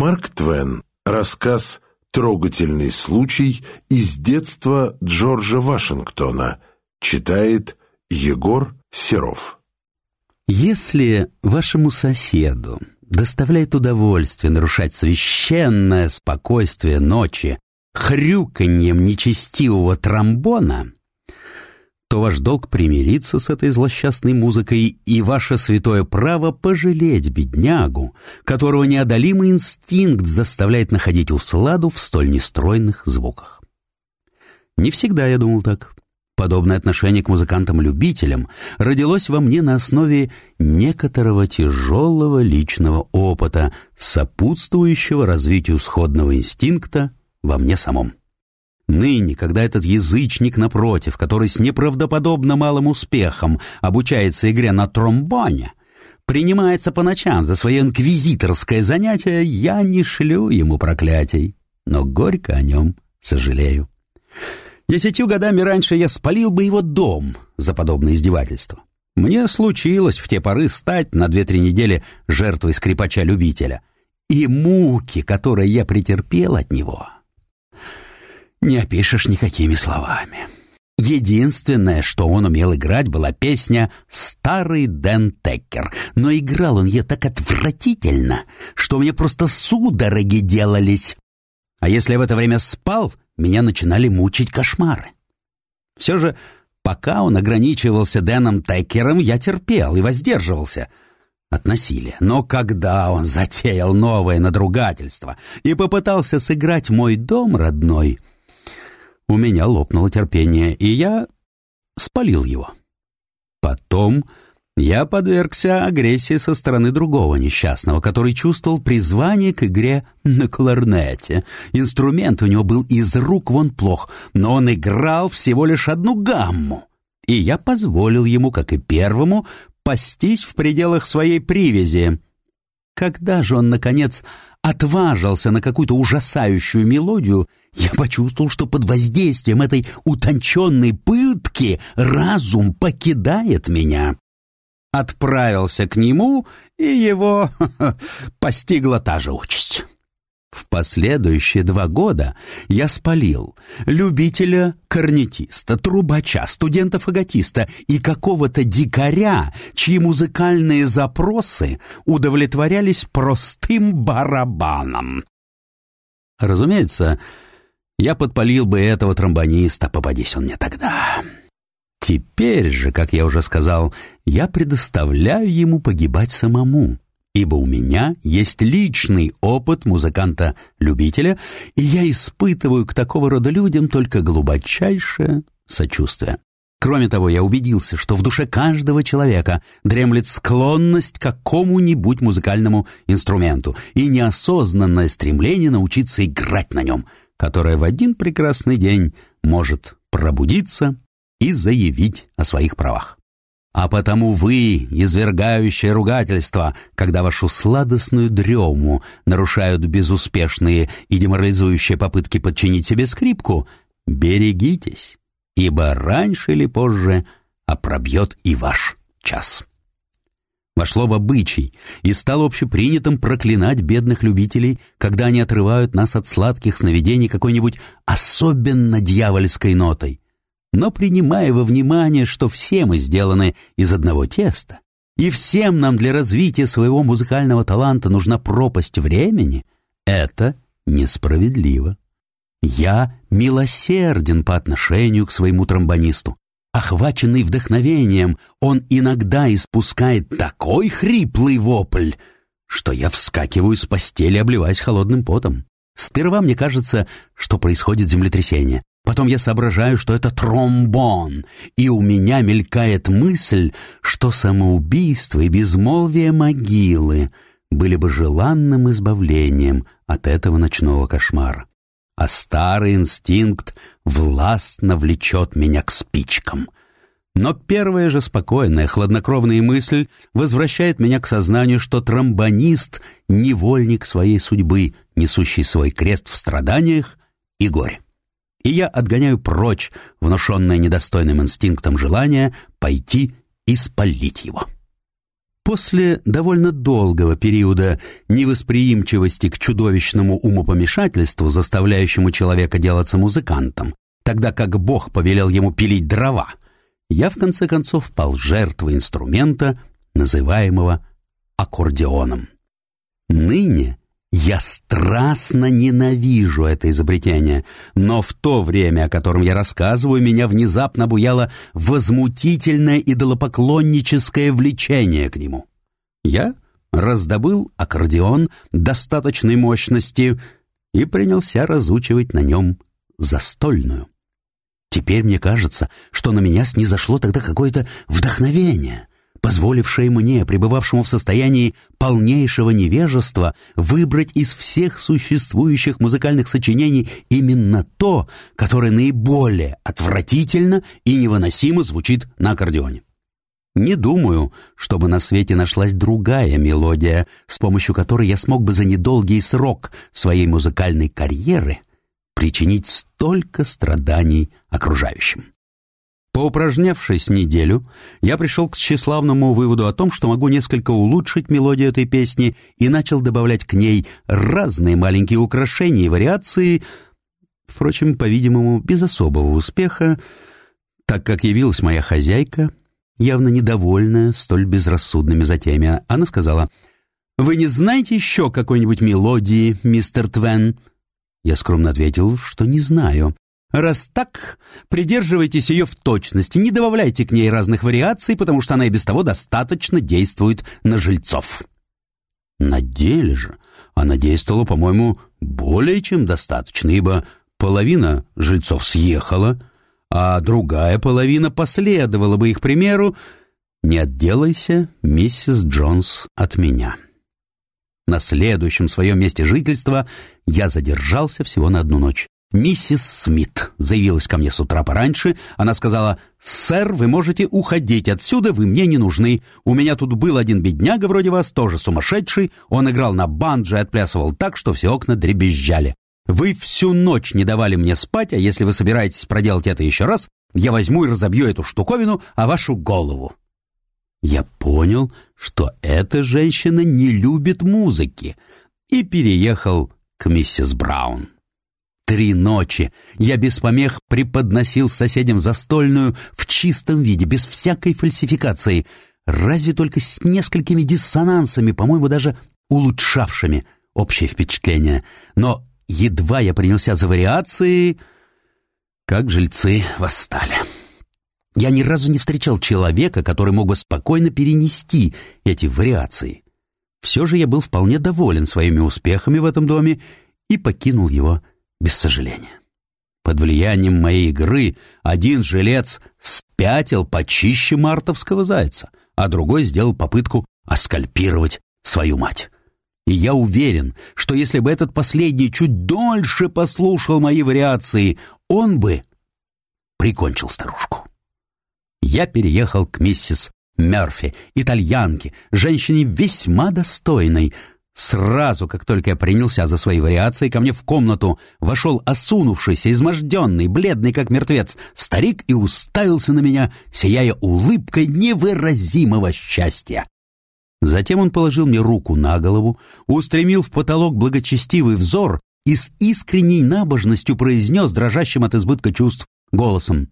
Марк Твен. Рассказ «Трогательный случай» из детства Джорджа Вашингтона. Читает Егор Серов. Если вашему соседу доставляет удовольствие нарушать священное спокойствие ночи хрюканьем нечестивого тромбона, то ваш долг примириться с этой злосчастной музыкой и ваше святое право пожалеть беднягу, которого неодолимый инстинкт заставляет находить усладу в столь нестройных звуках. Не всегда я думал так. Подобное отношение к музыкантам-любителям родилось во мне на основе некоторого тяжелого личного опыта, сопутствующего развитию сходного инстинкта во мне самом. Ныне, когда этот язычник напротив, который с неправдоподобно малым успехом обучается игре на тромбоне, принимается по ночам за свое инквизиторское занятие, я не шлю ему проклятий, но горько о нем сожалею. Десятью годами раньше я спалил бы его дом за подобное издевательство. Мне случилось в те поры стать на две-три недели жертвой скрипача-любителя. И муки, которые я претерпел от него, не опишешь никакими словами. Единственное, что он умел играть, была песня «Старый Дэн Теккер», но играл он ее так отвратительно, что мне просто судороги делались. А если в это время спал, меня начинали мучить кошмары. Все же, пока он ограничивался Дэном Теккером, я терпел и воздерживался от насилия. Но когда он затеял новое надругательство и попытался сыграть мой дом родной — у меня лопнуло терпение, и я спалил его. Потом я подвергся агрессии со стороны другого несчастного, который чувствовал призвание к игре на кларнете. Инструмент у него был из рук вон плох, но он играл всего лишь одну гамму. И я позволил ему, как и первому, пастись в пределах своей привязи. Когда же он, наконец, отважился на какую-то ужасающую мелодию, я почувствовал, что под воздействием этой утонченной пытки разум покидает меня. Отправился к нему, и его постигла та же участь. В последующие два года я спалил любителя корнетиста, трубача, студента-фаготиста и какого-то дикаря, чьи музыкальные запросы удовлетворялись простым барабаном. Разумеется, я подпалил бы этого тромбониста, попадись он мне тогда. Теперь же, как я уже сказал, я предоставляю ему погибать самому, ибо у меня есть личный опыт музыканта-любителя, и я испытываю к такого рода людям только глубочайшее сочувствие. Кроме того, я убедился, что в душе каждого человека дремлет склонность к какому-нибудь музыкальному инструменту и неосознанное стремление научиться играть на нем – которая в один прекрасный день может пробудиться и заявить о своих правах. А потому вы, извергающие ругательства, когда вашу сладостную дрему нарушают безуспешные и деморализующие попытки подчинить себе скрипку, берегитесь, ибо раньше или позже опробьет и ваш час вошло в обычай и стало общепринятым проклинать бедных любителей, когда они отрывают нас от сладких сновидений какой-нибудь особенно дьявольской нотой. Но принимая во внимание, что все мы сделаны из одного теста, и всем нам для развития своего музыкального таланта нужна пропасть времени, это несправедливо. Я милосерден по отношению к своему тромбонисту. Охваченный вдохновением, он иногда испускает такой хриплый вопль, что я вскакиваю с постели, обливаясь холодным потом. Сперва мне кажется, что происходит землетрясение. Потом я соображаю, что это тромбон, и у меня мелькает мысль, что самоубийство и безмолвие могилы были бы желанным избавлением от этого ночного кошмара а старый инстинкт властно влечет меня к спичкам. Но первая же спокойная, хладнокровная мысль возвращает меня к сознанию, что тромбонист — невольник своей судьбы, несущий свой крест в страданиях и горе. И я отгоняю прочь внушенное недостойным инстинктом желание пойти и спалить его. После довольно долгого периода невосприимчивости к чудовищному умопомешательству, заставляющему человека делаться музыкантом, тогда как Бог повелел ему пилить дрова, я в конце концов пал жертвой инструмента, называемого аккордеоном. Ныне я страстно ненавижу это изобретение, но в то время, о котором я рассказываю, меня внезапно обуяло возмутительное идолопоклонническое влечение к нему. Я раздобыл аккордеон достаточной мощности и принялся разучивать на нем застольную. Теперь мне кажется, что на меня снизошло тогда какое-то вдохновение позволившее мне, пребывавшему в состоянии полнейшего невежества, выбрать из всех существующих музыкальных сочинений именно то, которое наиболее отвратительно и невыносимо звучит на аккордеоне. Не думаю, чтобы на свете нашлась другая мелодия, с помощью которой я смог бы за недолгий срок своей музыкальной карьеры причинить столько страданий окружающим. Поупражнявшись неделю, я пришел к тщеславному выводу о том, что могу несколько улучшить мелодию этой песни и начал добавлять к ней разные маленькие украшения и вариации, впрочем, по-видимому, без особого успеха, так как явилась моя хозяйка, явно недовольная столь безрассудными затеями. Она сказала, «Вы не знаете еще какой-нибудь мелодии, мистер Твен?» Я скромно ответил, что не знаю. Раз так, придерживайтесь ее в точности, не добавляйте к ней разных вариаций, потому что она и без того достаточно действует на жильцов. На деле же она действовала, по-моему, более чем достаточно, ибо половина жильцов съехала, а другая половина последовала бы их примеру. Не отделайся, миссис Джонс, от меня. На следующем своем месте жительства я задержался всего на одну ночь. Миссис Смит заявилась ко мне с утра пораньше. Она сказала, «Сэр, вы можете уходить отсюда, вы мне не нужны. У меня тут был один бедняга вроде вас, тоже сумасшедший. Он играл на банджо и отплясывал так, что все окна дребезжали. Вы всю ночь не давали мне спать, а если вы собираетесь проделать это еще раз, я возьму и разобью эту штуковину о вашу голову». Я понял, что эта женщина не любит музыки, и переехал к миссис Браун. Три ночи я без помех преподносил соседям застольную в чистом виде, без всякой фальсификации, разве только с несколькими диссонансами, по-моему, даже улучшавшими общее впечатление. Но едва я принялся за вариации, как жильцы восстали. Я ни разу не встречал человека, который мог бы спокойно перенести эти вариации. Все же я был вполне доволен своими успехами в этом доме и покинул его без сожаления. Под влиянием моей игры один жилец спятил почище мартовского зайца, а другой сделал попытку оскальпировать свою мать. И я уверен, что если бы этот последний чуть дольше послушал мои вариации, он бы прикончил старушку. Я переехал к миссис Мерфи, итальянке, женщине весьма достойной, Сразу, как только я принялся за свои вариации, ко мне в комнату вошел осунувшийся, изможденный, бледный как мертвец старик и уставился на меня, сияя улыбкой невыразимого счастья. Затем он положил мне руку на голову, устремил в потолок благочестивый взор и с искренней набожностью произнес, дрожащим от избытка чувств, голосом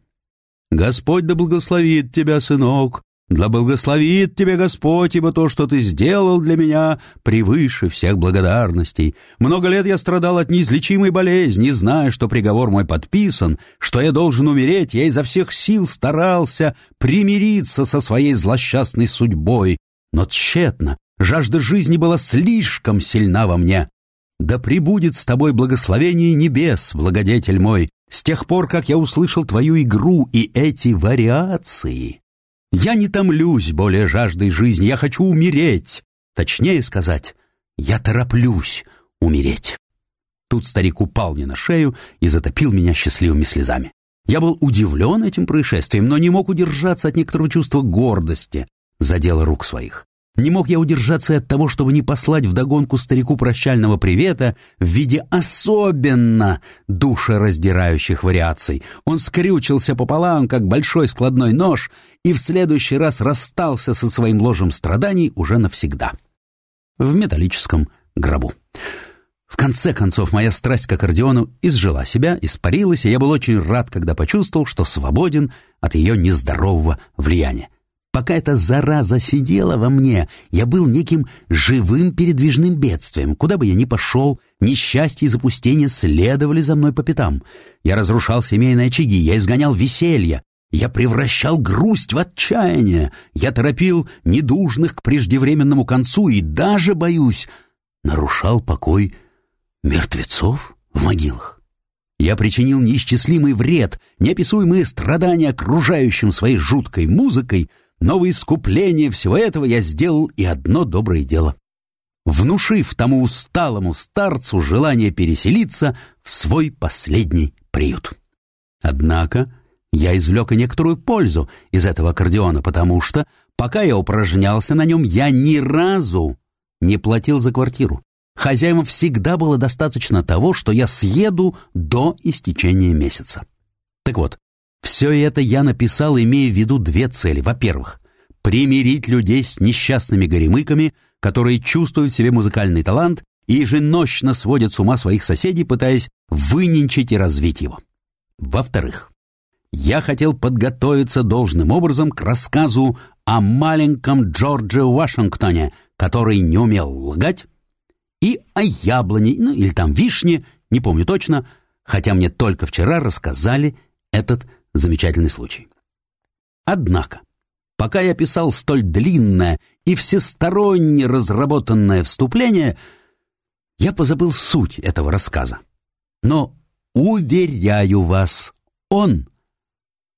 «Господь да благословит тебя, сынок, да благословит тебя Господь, ибо то, что ты сделал для меня, превыше всех благодарностей. Много лет я страдал от неизлечимой болезни, зная, что приговор мой подписан, что я должен умереть, я изо всех сил старался примириться со своей злосчастной судьбой. Но тщетно, жажда жизни была слишком сильна во мне. Да пребудет с тобой благословение небес, благодетель мой, с тех пор, как я услышал твою игру и эти вариации. Я не томлюсь более жаждой жизни, я хочу умереть. Точнее сказать, я тороплюсь умереть. Тут старик упал мне на шею и затопил меня счастливыми слезами. Я был удивлен этим происшествием, но не мог удержаться от некоторого чувства гордости за дело рук своих. Не мог я удержаться от того, чтобы не послать вдогонку старику прощального привета в виде особенно душераздирающих вариаций. Он скрючился пополам, как большой складной нож, и в следующий раз расстался со своим ложем страданий уже навсегда. В металлическом гробу. В конце концов, моя страсть к аккордеону изжила себя, испарилась, и я был очень рад, когда почувствовал, что свободен от ее нездорового влияния. Пока эта зараза сидела во мне, я был неким живым передвижным бедствием. Куда бы я ни пошел, несчастье и запустение следовали за мной по пятам. Я разрушал семейные очаги, я изгонял веселье, я превращал грусть в отчаяние, я торопил недужных к преждевременному концу и даже, боюсь, нарушал покой мертвецов в могилах. Я причинил неисчислимый вред, неописуемые страдания окружающим своей жуткой музыкой — но в искупление всего этого я сделал и одно доброе дело. Внушив тому усталому старцу желание переселиться в свой последний приют. Однако я извлек и некоторую пользу из этого аккордеона, потому что, пока я упражнялся на нем, я ни разу не платил за квартиру. Хозяевам всегда было достаточно того, что я съеду до истечения месяца. Так вот, все это я написал, имея в виду две цели. Во-первых, примирить людей с несчастными горемыками, которые чувствуют в себе музыкальный талант и еженощно сводят с ума своих соседей, пытаясь выненчить и развить его. Во-вторых, я хотел подготовиться должным образом к рассказу о маленьком Джордже Вашингтоне, который не умел лгать, и о яблоне, ну или там вишне, не помню точно, хотя мне только вчера рассказали этот замечательный случай. Однако, пока я писал столь длинное и всесторонне разработанное вступление, я позабыл суть этого рассказа. Но, уверяю вас, он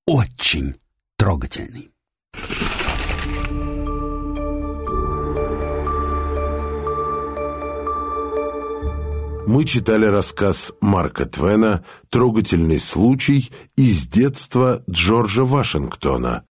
очень трогательный. Мы читали рассказ Марка Твена «Трогательный случай» из детства Джорджа Вашингтона,